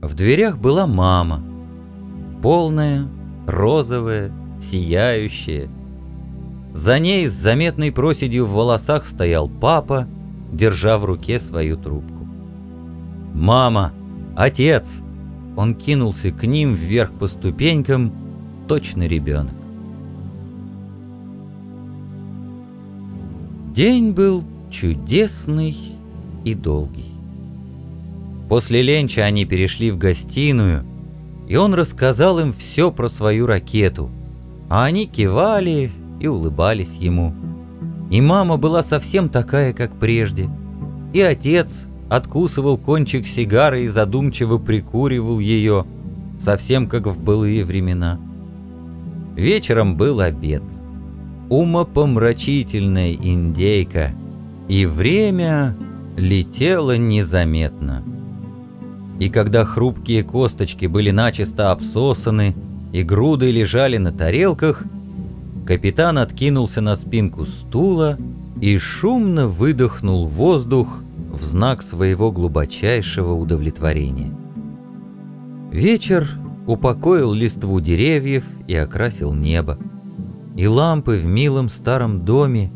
В дверях была мама. Полная, розовая, сияющая. За ней с заметной проседью в волосах стоял папа, держа в руке свою трубку. «Мама! Отец!» Он кинулся к ним вверх по ступенькам, точно ребенок. День был чудесный и долгий. После ленча они перешли в гостиную, и он рассказал им все про свою ракету, а они кивали и улыбались ему. И мама была совсем такая, как прежде, и отец откусывал кончик сигары и задумчиво прикуривал ее, совсем как в былые времена. Вечером был обед. Умопомрачительная индейка, и время летело незаметно. И когда хрупкие косточки были начисто обсосаны и груды лежали на тарелках, капитан откинулся на спинку стула и шумно выдохнул воздух в знак своего глубочайшего удовлетворения. Вечер упокоил листву деревьев и окрасил небо, и лампы в милом старом доме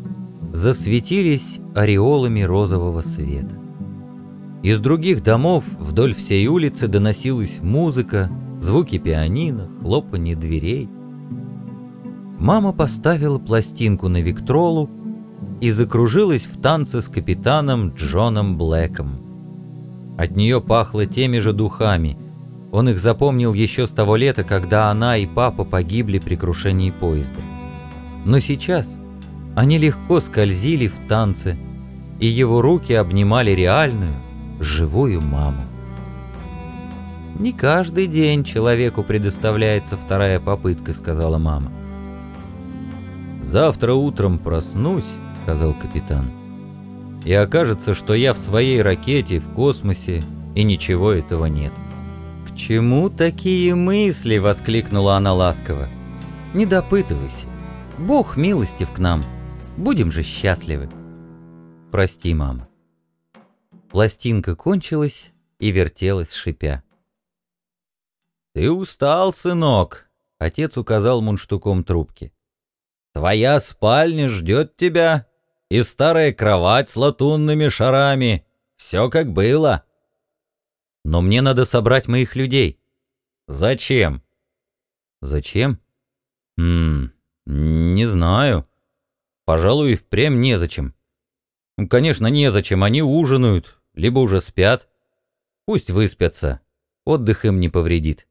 засветились ореолами розового света. Из других домов вдоль всей улицы доносилась музыка, звуки пианино, хлопанье дверей. Мама поставила пластинку на Виктролу и закружилась в танце с капитаном Джоном Блэком. От нее пахло теми же духами. Он их запомнил еще с того лета, когда она и папа погибли при крушении поезда. Но сейчас они легко скользили в танце, и его руки обнимали реальную, живую маму. «Не каждый день человеку предоставляется вторая попытка», — сказала мама. «Завтра утром проснусь», — сказал капитан, — «и окажется, что я в своей ракете в космосе, и ничего этого нет». «К чему такие мысли?» — воскликнула она ласково. «Не допытывайся. Бог милостив к нам. Будем же счастливы». «Прости, мама». Пластинка кончилась и вертелась, шипя. «Ты устал, сынок», — отец указал мунштуком трубки. «Твоя спальня ждет тебя, и старая кровать с латунными шарами. Все как было». «Но мне надо собрать моих людей». «Зачем?» «Зачем?» «Ммм, не знаю. Пожалуй, и впрямь незачем. Конечно, незачем, они ужинают, либо уже спят. Пусть выспятся, отдых им не повредит.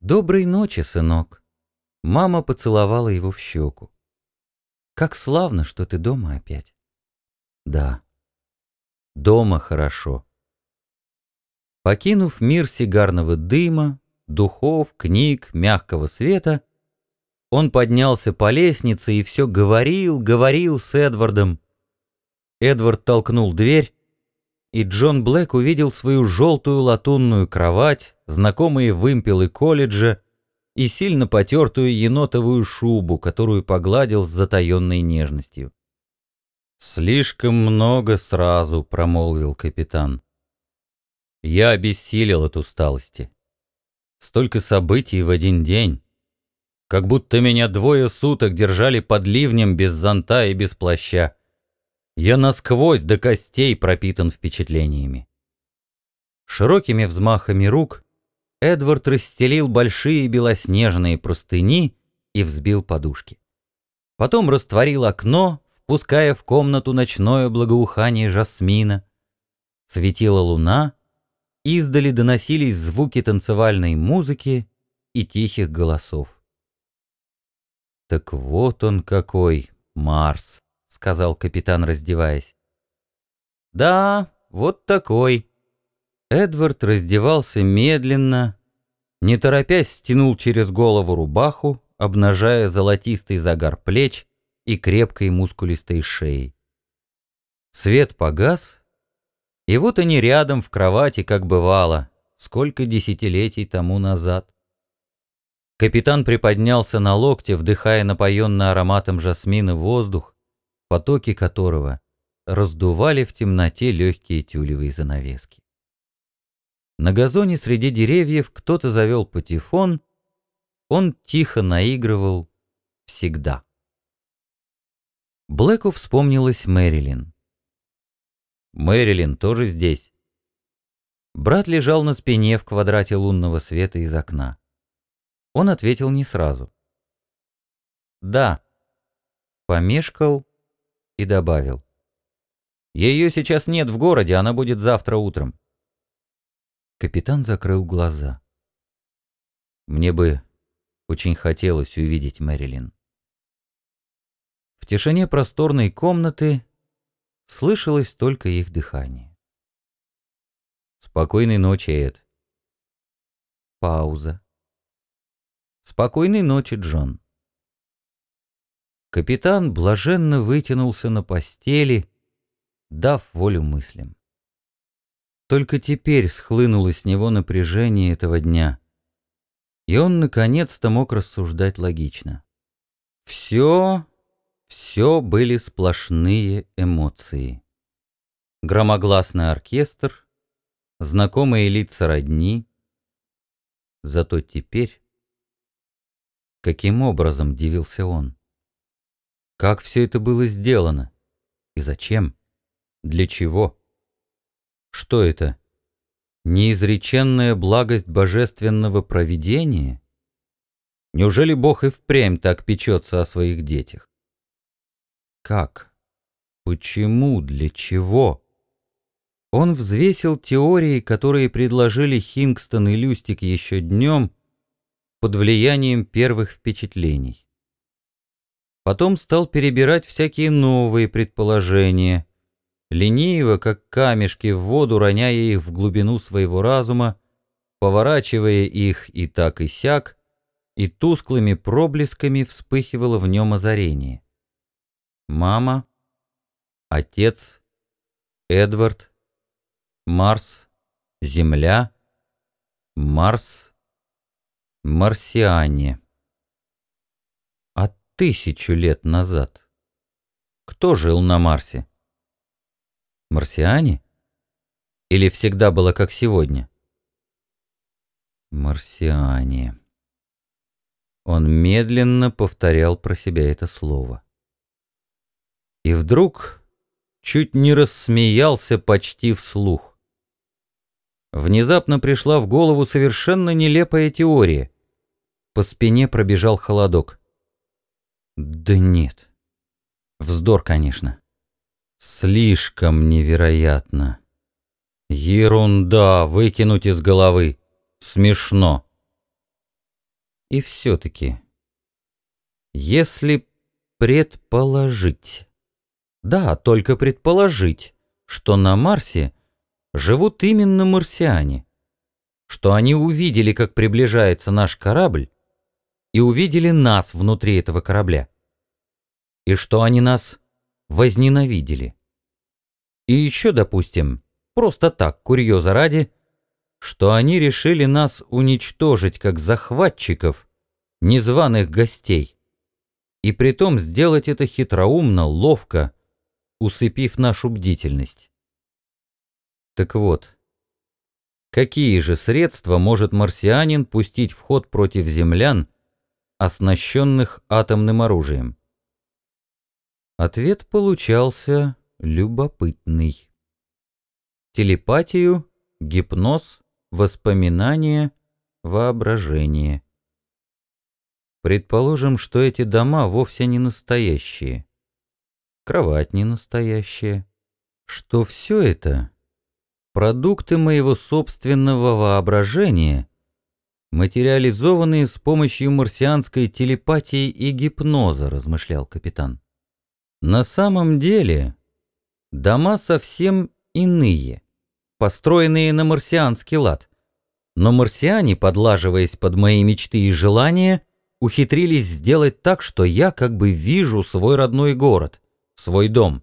«Доброй ночи, сынок!» Мама поцеловала его в щеку. «Как славно, что ты дома опять!» «Да, дома хорошо». Покинув мир сигарного дыма, духов, книг, мягкого света, он поднялся по лестнице и все говорил, говорил с Эдвардом. Эдвард толкнул дверь, и Джон Блэк увидел свою желтую латунную кровать, знакомые вымпелы колледжа и сильно потертую енотовую шубу, которую погладил с затаенной нежностью. «Слишком много сразу», — промолвил капитан. «Я обессилел от усталости. Столько событий в один день. Как будто меня двое суток держали под ливнем без зонта и без плаща. Я насквозь до костей пропитан впечатлениями. Широкими взмахами рук Эдвард расстелил большие белоснежные простыни и взбил подушки. Потом растворил окно, впуская в комнату ночное благоухание жасмина. Светила луна, издали доносились звуки танцевальной музыки и тихих голосов. Так вот он какой, Марс сказал капитан, раздеваясь. «Да, вот такой». Эдвард раздевался медленно, не торопясь стянул через голову рубаху, обнажая золотистый загар плеч и крепкой мускулистой шеи. Свет погас, и вот они рядом в кровати, как бывало, сколько десятилетий тому назад. Капитан приподнялся на локте, вдыхая напоенный ароматом жасмина воздух, потоки которого раздували в темноте легкие тюлевые занавески. На газоне среди деревьев кто-то завел патефон, он тихо наигрывал всегда. Блэку вспомнилась Мэрилин. Мэрилин тоже здесь. Брат лежал на спине в квадрате лунного света из окна. Он ответил не сразу. «Да». Помешкал и добавил. «Ее сейчас нет в городе, она будет завтра утром». Капитан закрыл глаза. «Мне бы очень хотелось увидеть Мэрилин». В тишине просторной комнаты слышалось только их дыхание. «Спокойной ночи, Эд». Пауза. «Спокойной ночи, Джон». Капитан блаженно вытянулся на постели, дав волю мыслям. Только теперь схлынуло с него напряжение этого дня, и он наконец-то мог рассуждать логично. Все, все были сплошные эмоции. Громогласный оркестр, знакомые лица родни. Зато теперь... Каким образом, дивился он? Как все это было сделано? И зачем? Для чего? Что это? Неизреченная благость божественного провидения? Неужели Бог и впрямь так печется о своих детях? Как? Почему? Для чего? Он взвесил теории, которые предложили Хингстон и Люстик еще днем под влиянием первых впечатлений. Потом стал перебирать всякие новые предположения, лениво, как камешки в воду, роняя их в глубину своего разума, поворачивая их и так и сяк, и тусклыми проблесками вспыхивало в нем озарение. Мама, отец, Эдвард, Марс, Земля, Марс, марсиане тысячу лет назад. Кто жил на Марсе? Марсиане? Или всегда было как сегодня? Марсиане. Он медленно повторял про себя это слово. И вдруг чуть не рассмеялся почти вслух. Внезапно пришла в голову совершенно нелепая теория. По спине пробежал холодок. Да нет. Вздор, конечно. Слишком невероятно. Ерунда, выкинуть из головы. Смешно. И все-таки, если предположить, да, только предположить, что на Марсе живут именно марсиане, что они увидели, как приближается наш корабль, и увидели нас внутри этого корабля. И что они нас возненавидели. И еще, допустим, просто так, курьеза ради, что они решили нас уничтожить как захватчиков, незваных гостей, и притом сделать это хитроумно, ловко, усыпив нашу бдительность. Так вот, какие же средства может марсианин пустить в ход против землян, оснащенных атомным оружием? Ответ получался любопытный. Телепатию, гипноз, воспоминания, воображение. Предположим, что эти дома вовсе не настоящие. Кровать не настоящая. Что все это — продукты моего собственного воображения — материализованные с помощью марсианской телепатии и гипноза, размышлял капитан. На самом деле дома совсем иные, построенные на марсианский лад. Но марсиане, подлаживаясь под мои мечты и желания, ухитрились сделать так, что я как бы вижу свой родной город, свой дом.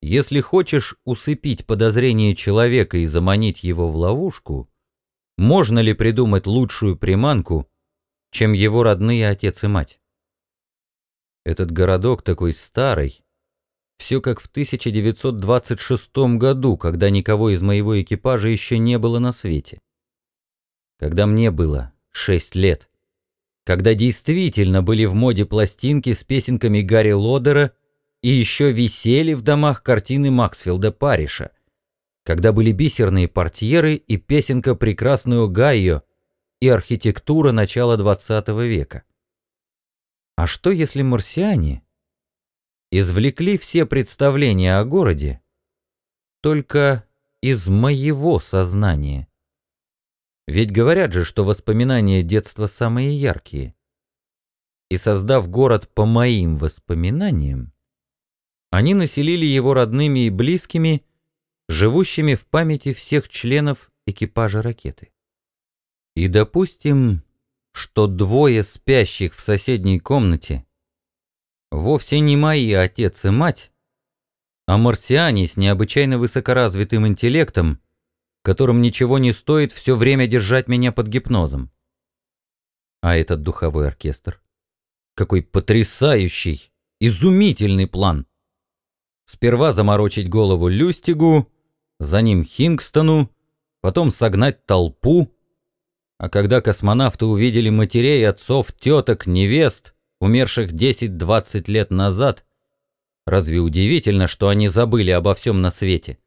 Если хочешь усыпить подозрение человека и заманить его в ловушку, можно ли придумать лучшую приманку, чем его родные отец и мать? Этот городок такой старый, Все как в 1926 году, когда никого из моего экипажа еще не было на свете. Когда мне было шесть лет. Когда действительно были в моде пластинки с песенками Гарри Лодера и еще висели в домах картины Максфилда Париша. Когда были бисерные портьеры и песенка «Прекрасную Гайо» и архитектура начала XX века. А что если марсиане извлекли все представления о городе только из моего сознания? Ведь говорят же, что воспоминания детства самые яркие. И создав город по моим воспоминаниям, они населили его родными и близкими, живущими в памяти всех членов экипажа ракеты. И допустим, что двое спящих в соседней комнате вовсе не мои отец и мать, а марсиане с необычайно высокоразвитым интеллектом, которым ничего не стоит все время держать меня под гипнозом. А этот духовой оркестр? Какой потрясающий, изумительный план! Сперва заморочить голову Люстигу, за ним Хингстону, потом согнать толпу, а когда космонавты увидели матерей, отцов, теток, невест, умерших 10-20 лет назад, разве удивительно, что они забыли обо всем на свете?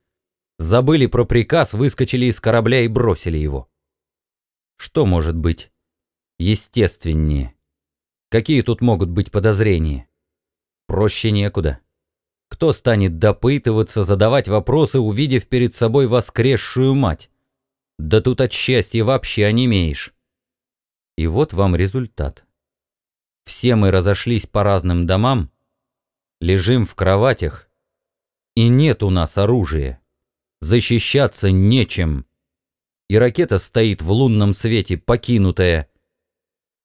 Забыли про приказ, выскочили из корабля и бросили его. Что может быть естественнее? Какие тут могут быть подозрения? Проще некуда. Кто станет допытываться, задавать вопросы, увидев перед собой воскресшую мать? Да тут от счастья вообще онемеешь. И вот вам результат. Все мы разошлись по разным домам, лежим в кроватях, и нет у нас оружия. Защищаться нечем. И ракета стоит в лунном свете, покинутая.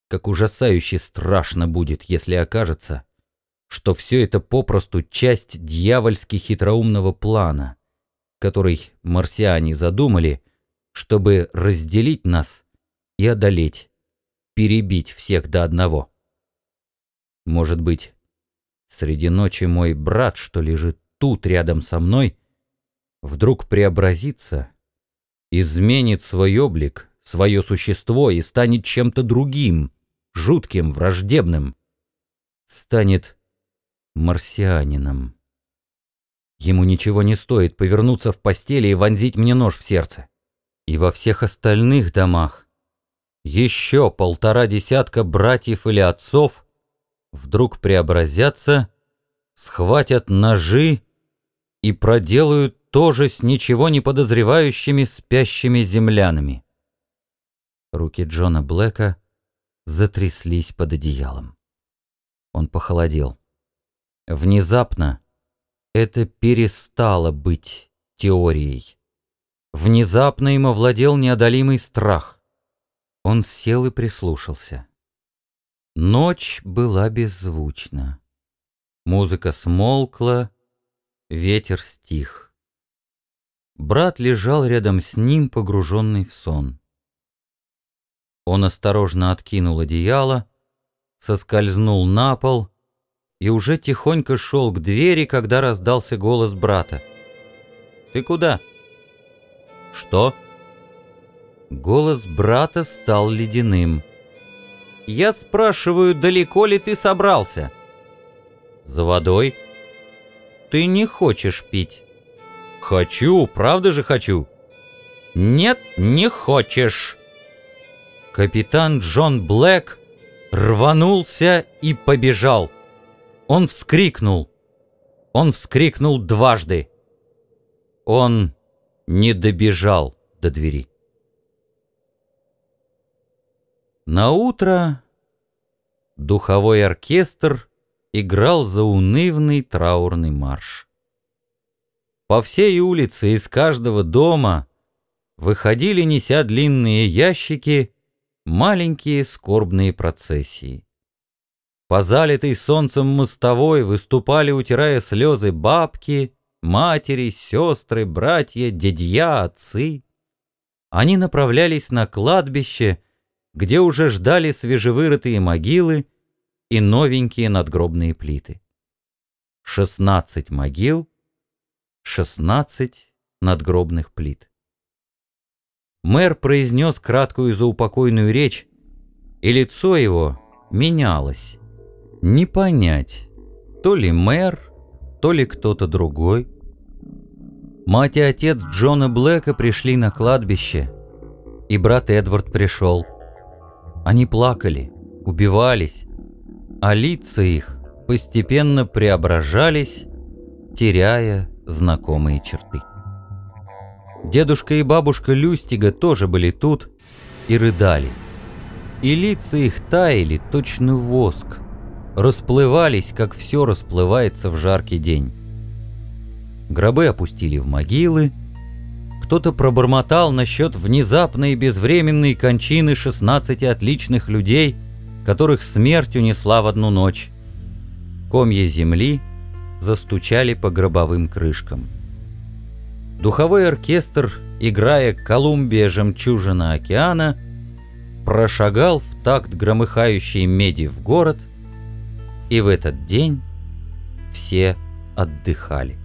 Как ужасающе страшно будет, если окажется, что все это попросту часть дьявольски хитроумного плана, который марсиане задумали — чтобы разделить нас и одолеть, перебить всех до одного. Может быть, среди ночи мой брат, что лежит тут рядом со мной, вдруг преобразится, изменит свой облик, свое существо и станет чем-то другим, жутким, враждебным, станет марсианином. Ему ничего не стоит повернуться в постели и вонзить мне нож в сердце и во всех остальных домах еще полтора десятка братьев или отцов вдруг преобразятся, схватят ножи и проделают тоже с ничего не подозревающими спящими землянами. Руки Джона Блэка затряслись под одеялом. Он похолодел. Внезапно это перестало быть теорией. Внезапно им овладел неодолимый страх. Он сел и прислушался. Ночь была беззвучна. Музыка смолкла, ветер стих. Брат лежал рядом с ним, погруженный в сон. Он осторожно откинул одеяло, соскользнул на пол и уже тихонько шел к двери, когда раздался голос брата. «Ты куда?» «Что?» Голос брата стал ледяным. «Я спрашиваю, далеко ли ты собрался?» «За водой?» «Ты не хочешь пить?» «Хочу, правда же хочу?» «Нет, не хочешь!» Капитан Джон Блэк рванулся и побежал. Он вскрикнул. Он вскрикнул дважды. Он не добежал до двери. На утро духовой оркестр играл заунывный траурный марш. По всей улице из каждого дома выходили, неся длинные ящики, маленькие скорбные процессии. По залитой солнцем мостовой выступали, утирая слезы, бабки, матери, сестры, братья, дядья, отцы. Они направлялись на кладбище, где уже ждали свежевырытые могилы и новенькие надгробные плиты. 16 могил, 16 надгробных плит. Мэр произнес краткую заупокойную речь, и лицо его менялось. Не понять, то ли мэр, то ли кто-то другой. Мать и отец Джона Блэка пришли на кладбище, и брат Эдвард пришел. Они плакали, убивались, а лица их постепенно преображались, теряя знакомые черты. Дедушка и бабушка Люстига тоже были тут и рыдали. И лица их таяли, точно воск, расплывались, как все расплывается в жаркий день. Гробы опустили в могилы, кто-то пробормотал насчет внезапной и безвременной кончины 16 отличных людей, которых смерть унесла в одну ночь. Комья земли застучали по гробовым крышкам. Духовой оркестр, играя «Колумбия, жемчужина океана», прошагал в такт громыхающей меди в город, и в этот день все отдыхали.